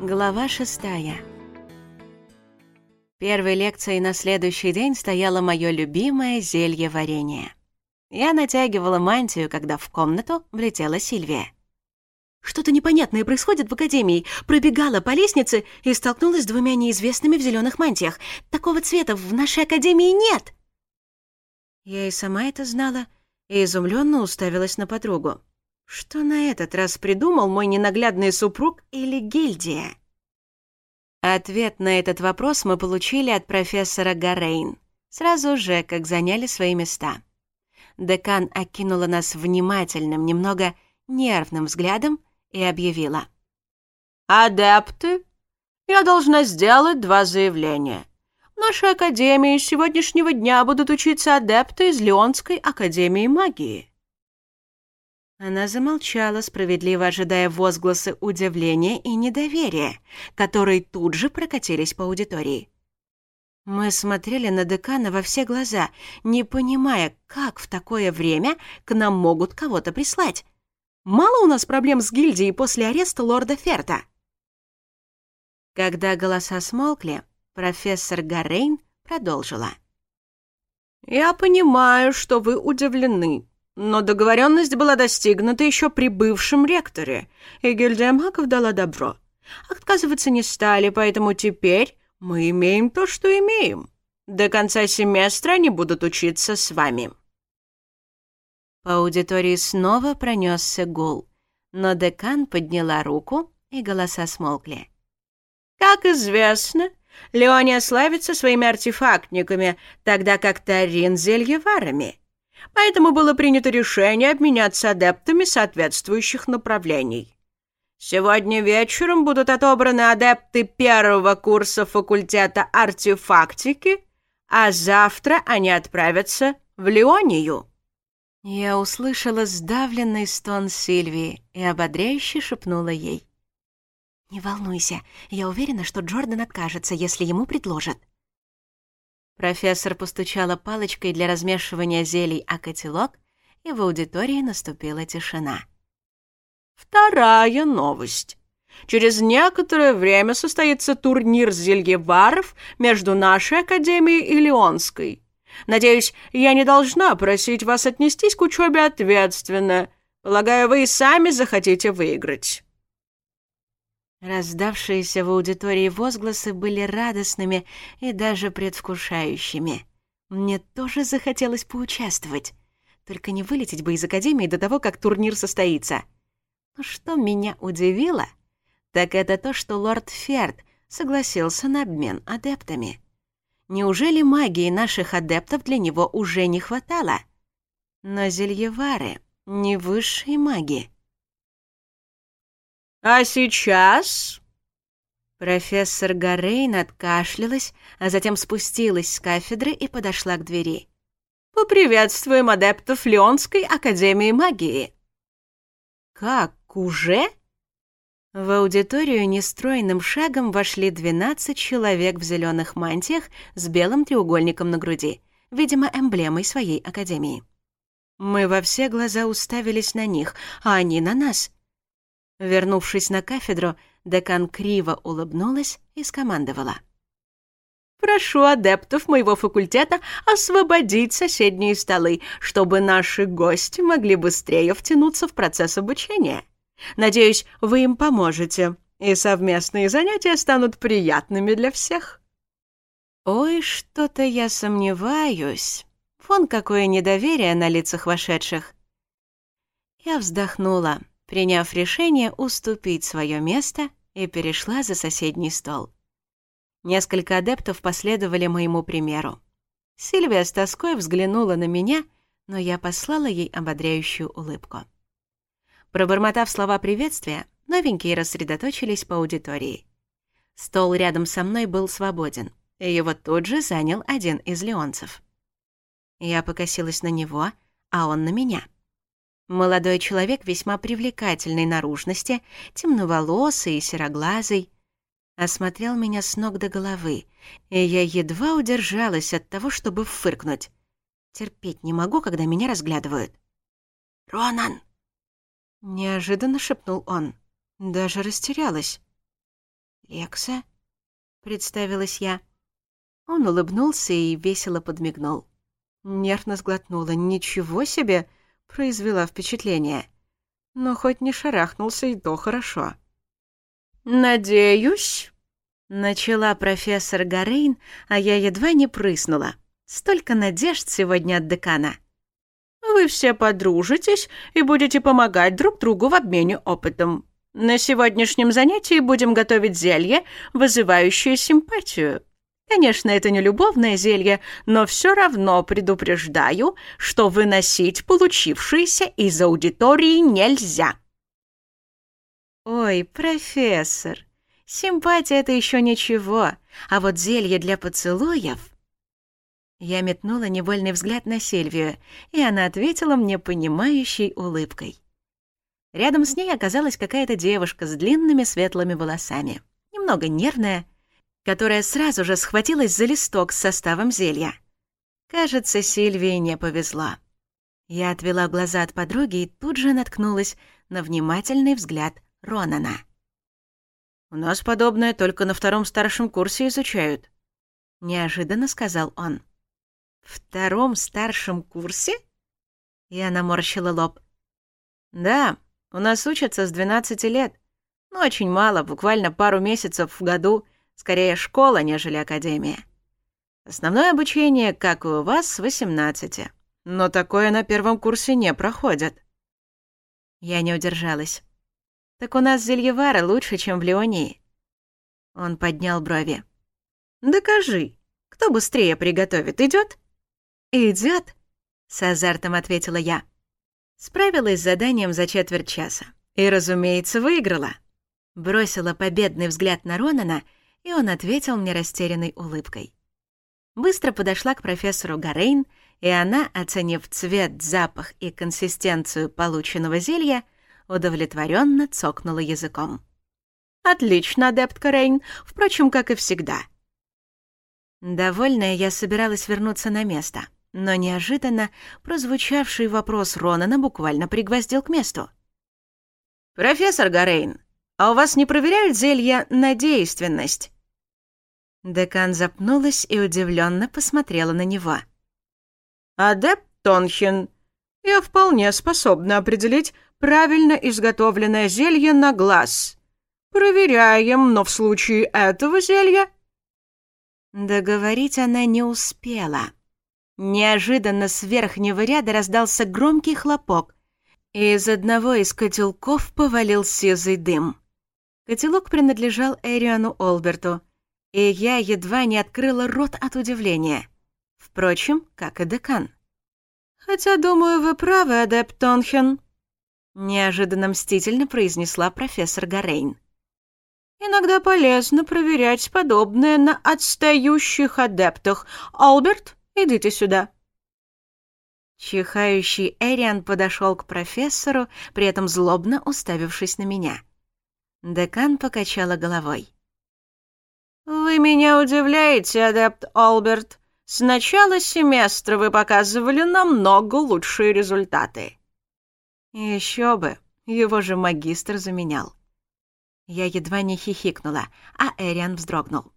Глава шестая. Первой лекцией на следующий день стояло мое любимое зелье варенье. Я натягивала мантию, когда в комнату влетела Сильвия. «Что-то непонятное происходит в академии. Пробегала по лестнице и столкнулась с двумя неизвестными в зеленых мантиях. Такого цвета в нашей академии нет!» Я и сама это знала, и изумленно уставилась на подругу. Что на этот раз придумал мой ненаглядный супруг или гильдия? Ответ на этот вопрос мы получили от профессора Гарейн, сразу же, как заняли свои места. Декан окинула нас внимательным, немного нервным взглядом и объявила. «Адепты, я должна сделать два заявления. В нашей академии с сегодняшнего дня будут учиться адепты из Леонской академии магии. Она замолчала, справедливо ожидая возгласы удивления и недоверия, которые тут же прокатились по аудитории. Мы смотрели на декана во все глаза, не понимая, как в такое время к нам могут кого-то прислать. Мало у нас проблем с гильдией после ареста лорда Ферта. Когда голоса смолкли, профессор Гаррейн продолжила. «Я понимаю, что вы удивлены, но договоренность была достигнута еще при бывшем ректоре, и гильдия магов дала добро. Отказываться не стали, поэтому теперь мы имеем то, что имеем. До конца семестра они будут учиться с вами». По аудитории снова пронесся гул, но декан подняла руку, и голоса смолкли. «Как известно, Леония славится своими артефактниками, тогда как Тарин — зельеварами» поэтому было принято решение обменяться адептами соответствующих направлений. Сегодня вечером будут отобраны адепты первого курса факультета артефактики, а завтра они отправятся в Леонию. Я услышала сдавленный стон Сильвии и ободряюще шепнула ей. «Не волнуйся, я уверена, что Джордан откажется, если ему предложат». Профессор постучала палочкой для размешивания зелий о котелок, и в аудитории наступила тишина. Вторая новость. Через некоторое время состоится турнир зельеваров между нашей академией и Леонской. Надеюсь, я не должна просить вас отнестись к учебе ответственно. Полагаю, вы и сами захотите выиграть. Раздавшиеся в аудитории возгласы были радостными и даже предвкушающими. Мне тоже захотелось поучаствовать. Только не вылететь бы из академии до того, как турнир состоится. Но что меня удивило, так это то, что лорд Ферд согласился на обмен адептами. Неужели магии наших адептов для него уже не хватало? Но зельевары — не высшие маги. А сейчас...» Профессор Горейн откашлялась, а затем спустилась с кафедры и подошла к двери. «Поприветствуем адептов Леонской Академии Магии!» «Как? Уже?» В аудиторию нестройным шагом вошли 12 человек в зеленых мантиях с белым треугольником на груди, видимо, эмблемой своей академии. Мы во все глаза уставились на них, а они на нас — Вернувшись на кафедру, декан криво улыбнулась и скомандовала. «Прошу адептов моего факультета освободить соседние столы, чтобы наши гости могли быстрее втянуться в процесс обучения. Надеюсь, вы им поможете, и совместные занятия станут приятными для всех». «Ой, что-то я сомневаюсь. фон какое недоверие на лицах вошедших». Я вздохнула приняв решение уступить свое место и перешла за соседний стол. Несколько адептов последовали моему примеру. Сильвия с тоской взглянула на меня, но я послала ей ободряющую улыбку. Пробормотав слова приветствия, новенькие рассредоточились по аудитории. Стол рядом со мной был свободен, и его тут же занял один из леонцев. Я покосилась на него, а он на меня — Молодой человек весьма привлекательной наружности, темноволосый и сероглазый, осмотрел меня с ног до головы, и я едва удержалась от того, чтобы фыркнуть. Терпеть не могу, когда меня разглядывают. «Ронан!» — неожиданно шепнул он. Даже растерялась. «Лекса?» — представилась я. Он улыбнулся и весело подмигнул. Нервно сглотнула. «Ничего себе! произвела впечатление. Но хоть не шарахнулся, и то хорошо. «Надеюсь», — начала профессор Гарейн, а я едва не прыснула. «Столько надежд сегодня от декана». «Вы все подружитесь и будете помогать друг другу в обмене опытом. На сегодняшнем занятии будем готовить зелье, вызывающее симпатию. Конечно, это не любовное зелье, но все равно предупреждаю, что выносить получившееся из аудитории нельзя. Ой, профессор, симпатия — это еще ничего, а вот зелье для поцелуев... Я метнула невольный взгляд на Сильвию, и она ответила мне понимающей улыбкой. Рядом с ней оказалась какая-то девушка с длинными светлыми волосами, немного нервная, которая сразу же схватилась за листок с составом зелья. Кажется, Сильвии не повезло. Я отвела глаза от подруги и тут же наткнулась на внимательный взгляд Ронана. «У нас подобное только на втором старшем курсе изучают», — неожиданно сказал он. «Втором старшем курсе?» Я наморщила лоб. «Да, у нас учатся с 12 лет. Ну, очень мало, буквально пару месяцев в году, Скорее, школа, нежели академия. Основное обучение, как и у вас, с 18. Но такое на первом курсе не проходят. Я не удержалась. Так у нас Зельевара лучше, чем в Леонии. Он поднял брови. Докажи. Кто быстрее приготовит, идет? Идет, с азартом ответила я. Справилась с заданием за четверть часа. И, разумеется, выиграла. Бросила победный взгляд на Ронана — и он ответил мне растерянной улыбкой. Быстро подошла к профессору Гарейн, и она, оценив цвет, запах и консистенцию полученного зелья, удовлетворенно цокнула языком. «Отлично, адепт Карейн, впрочем, как и всегда». Довольная, я собиралась вернуться на место, но неожиданно прозвучавший вопрос Ронана буквально пригвоздил к месту. «Профессор Гарейн, а у вас не проверяют зелья на действенность?» Декан запнулась и удивленно посмотрела на него. «Адепт Тонхин, я вполне способна определить правильно изготовленное зелье на глаз. Проверяем, но в случае этого зелья...» Договорить она не успела. Неожиданно с верхнего ряда раздался громкий хлопок, и из одного из котелков повалил сизый дым. Котелок принадлежал Эриану Олберту и я едва не открыла рот от удивления. Впрочем, как и декан. «Хотя, думаю, вы правы, адепт Тонхен», — неожиданно мстительно произнесла профессор Горейн. «Иногда полезно проверять подобное на отстающих адептах. Алберт, идите сюда». Чихающий Эриан подошел к профессору, при этом злобно уставившись на меня. Декан покачала головой. «Вы меня удивляете, адепт Олберт. С начала семестра вы показывали намного лучшие результаты». «Еще бы, его же магистр заменял». Я едва не хихикнула, а Эриан вздрогнул.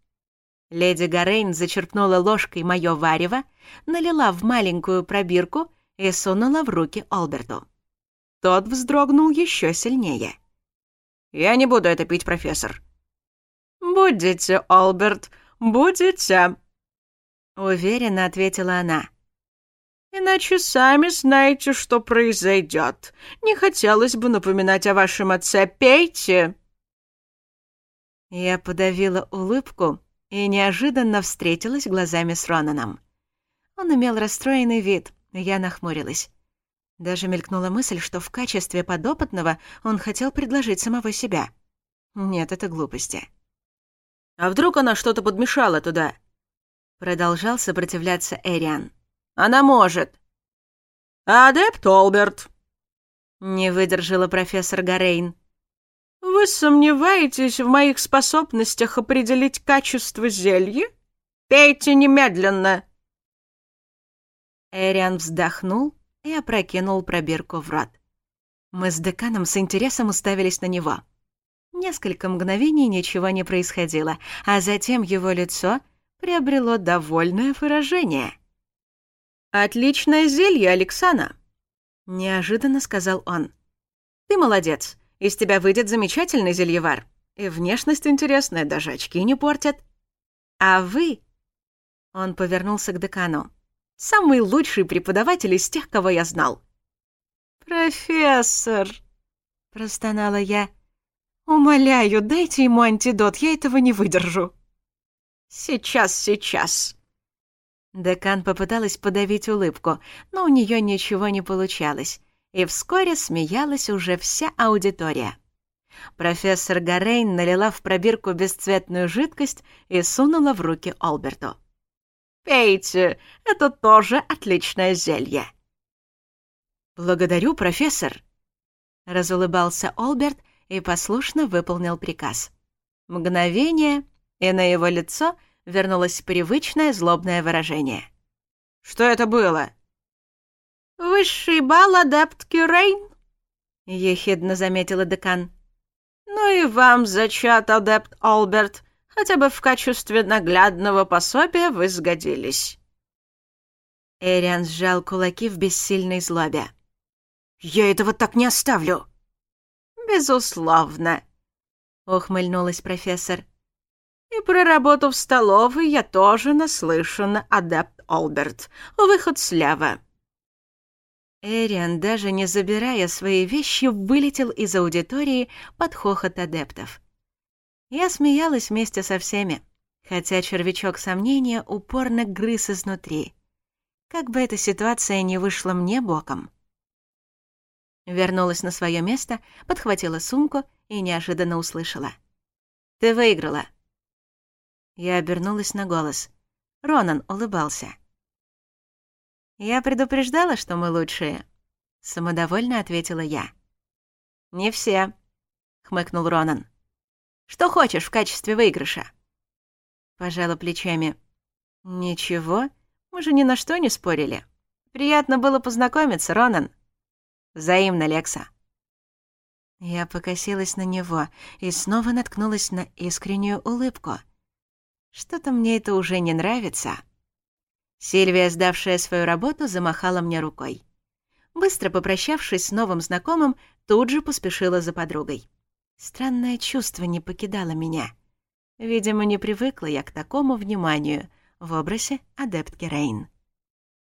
Леди Горейн зачерпнула ложкой мое варево, налила в маленькую пробирку и сунула в руки Олберту. Тот вздрогнул еще сильнее. «Я не буду это пить, профессор», «Будете, Алберт, будете!» Уверенно ответила она. «Иначе сами знаете, что произойдет. Не хотелось бы напоминать о вашем отце. Пейте!» Я подавила улыбку и неожиданно встретилась глазами с Ронаном. Он имел расстроенный вид, я нахмурилась. Даже мелькнула мысль, что в качестве подопытного он хотел предложить самого себя. Нет, это глупости. «А вдруг она что-то подмешала туда?» Продолжал сопротивляться Эриан. Она может». «Адепт Олберт», — не выдержала профессор Гарейн. «Вы сомневаетесь в моих способностях определить качество зелья? Пейте немедленно!» Эриан вздохнул и опрокинул пробирку в рот. Мы с деканом с интересом уставились на него. Несколько мгновений ничего не происходило, а затем его лицо приобрело довольное выражение. «Отличное зелье, Александра!» — неожиданно сказал он. «Ты молодец. Из тебя выйдет замечательный зельевар. И внешность интересная, даже очки не портят. А вы...» Он повернулся к декану. «Самый лучший преподаватель из тех, кого я знал». «Профессор!» — простонала я. «Умоляю, дайте ему антидот, я этого не выдержу». «Сейчас, сейчас». Декан попыталась подавить улыбку, но у нее ничего не получалось, и вскоре смеялась уже вся аудитория. Профессор Гарейн налила в пробирку бесцветную жидкость и сунула в руки Олберту. «Пейте, это тоже отличное зелье». «Благодарю, профессор», — разулыбался Олберт и послушно выполнил приказ. Мгновение, и на его лицо вернулось привычное злобное выражение. «Что это было?» «Высший бал адепт Кюрейн», — ехидно заметила декан. «Ну и вам зачат, адепт Олберт, хотя бы в качестве наглядного пособия вы сгодились». Эриан сжал кулаки в бессильной злобе. «Я этого так не оставлю!» «Безусловно», — ухмыльнулась профессор. «И про работу в столовой я тоже наслышана, адепт Олберт. Выход слева». Эриан, даже не забирая свои вещи, вылетел из аудитории под хохот адептов. Я смеялась вместе со всеми, хотя червячок сомнения упорно грыз изнутри. Как бы эта ситуация не вышла мне боком. Вернулась на свое место, подхватила сумку и неожиданно услышала. «Ты выиграла!» Я обернулась на голос. Ронан улыбался. «Я предупреждала, что мы лучшие», — самодовольно ответила я. «Не все», — хмыкнул Ронан. «Что хочешь в качестве выигрыша?» Пожала плечами. «Ничего, мы же ни на что не спорили. Приятно было познакомиться, Ронан». Взаимно, Лекса». Я покосилась на него и снова наткнулась на искреннюю улыбку. «Что-то мне это уже не нравится». Сильвия, сдавшая свою работу, замахала мне рукой. Быстро попрощавшись с новым знакомым, тут же поспешила за подругой. Странное чувство не покидало меня. Видимо, не привыкла я к такому вниманию в образе адептки Рейн.